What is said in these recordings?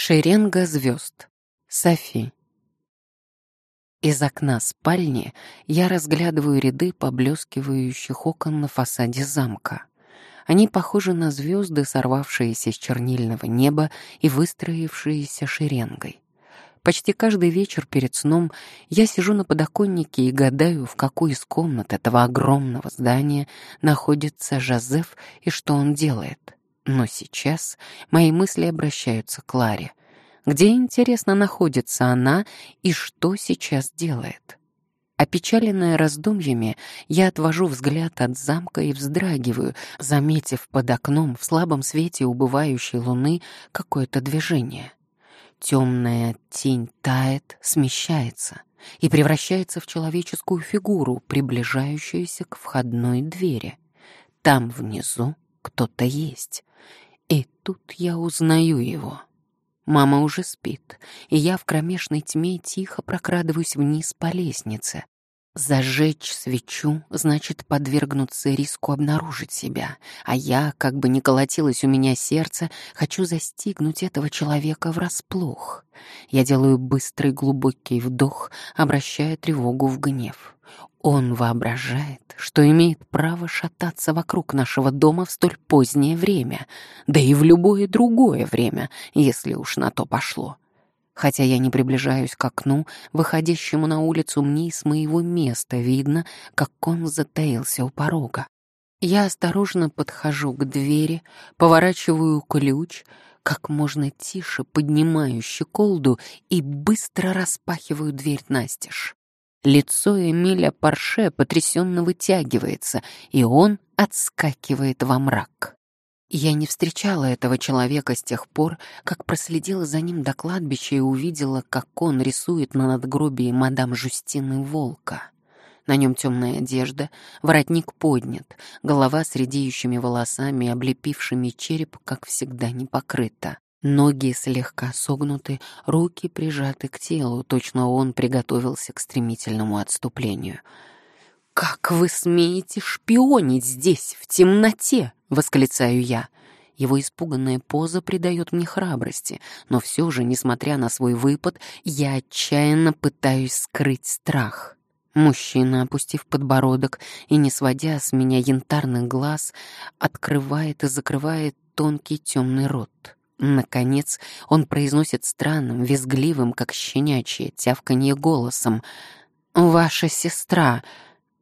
Шеренга звезд. Софи. Из окна спальни я разглядываю ряды поблескивающих окон на фасаде замка. Они похожи на звезды, сорвавшиеся с чернильного неба и выстроившиеся шеренгой. Почти каждый вечер перед сном я сижу на подоконнике и гадаю, в какой из комнат этого огромного здания находится Жозеф и что он делает. Но сейчас мои мысли обращаются к Ларе. Где, интересно, находится она и что сейчас делает? Опечаленная раздумьями, я отвожу взгляд от замка и вздрагиваю, заметив под окном в слабом свете убывающей луны какое-то движение. Темная тень тает, смещается и превращается в человеческую фигуру, приближающуюся к входной двери. Там внизу кто-то есть. И тут я узнаю его. Мама уже спит, и я в кромешной тьме тихо прокрадываюсь вниз по лестнице. Зажечь свечу значит подвергнуться риску обнаружить себя, а я, как бы ни колотилось у меня сердце, хочу застигнуть этого человека врасплох. Я делаю быстрый глубокий вдох, обращая тревогу в гнев. Он воображает, что имеет право шататься вокруг нашего дома в столь позднее время, да и в любое другое время, если уж на то пошло. Хотя я не приближаюсь к окну, выходящему на улицу мне с моего места видно, как он затаился у порога. Я осторожно подхожу к двери, поворачиваю ключ, как можно тише поднимаю щеколду и быстро распахиваю дверь настежь. Лицо Эмиля Парше потрясенно вытягивается, и он отскакивает во мрак. Я не встречала этого человека с тех пор, как проследила за ним до кладбища и увидела, как он рисует на надгробии мадам Жустины волка. На нем темная одежда, воротник поднят, голова с редеющими волосами, облепившими череп, как всегда, не покрыта. Ноги слегка согнуты, руки прижаты к телу, точно он приготовился к стремительному отступлению — «Как вы смеете шпионить здесь, в темноте?» — восклицаю я. Его испуганная поза придает мне храбрости, но все же, несмотря на свой выпад, я отчаянно пытаюсь скрыть страх. Мужчина, опустив подбородок и не сводя с меня янтарных глаз, открывает и закрывает тонкий темный рот. Наконец он произносит странным, визгливым, как щенячье, тявканье голосом. «Ваша сестра!»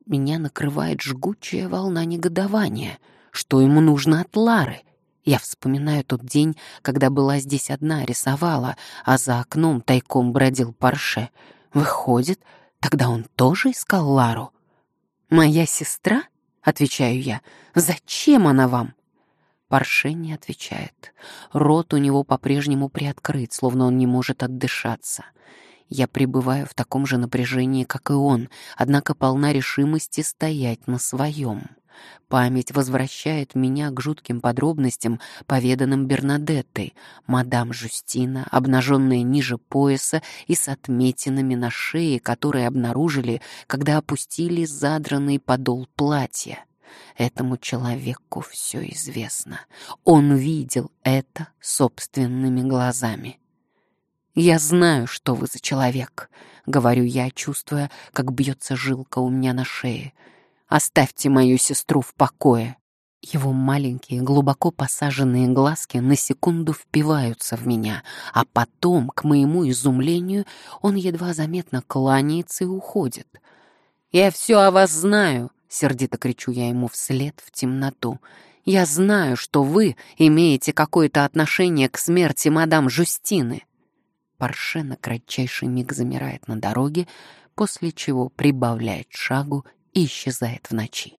Меня накрывает жгучая волна негодования. Что ему нужно от Лары? Я вспоминаю тот день, когда была здесь одна, рисовала, а за окном тайком бродил Парше. Выходит, тогда он тоже искал Лару? «Моя сестра?» — отвечаю я. «Зачем она вам?» Парше не отвечает. Рот у него по-прежнему приоткрыт, словно он не может отдышаться. Я пребываю в таком же напряжении, как и он, однако полна решимости стоять на своем. Память возвращает меня к жутким подробностям, поведанным Бернадеттой. Мадам Жустина, обнаженная ниже пояса и с отметинами на шее, которые обнаружили, когда опустили задранный подол платья. Этому человеку все известно. Он видел это собственными глазами. «Я знаю, что вы за человек», — говорю я, чувствуя, как бьется жилка у меня на шее. «Оставьте мою сестру в покое». Его маленькие, глубоко посаженные глазки на секунду впиваются в меня, а потом, к моему изумлению, он едва заметно кланяется и уходит. «Я все о вас знаю», — сердито кричу я ему вслед в темноту. «Я знаю, что вы имеете какое-то отношение к смерти мадам Жустины». Порше на кратчайший миг замирает на дороге, после чего прибавляет шагу и исчезает в ночи.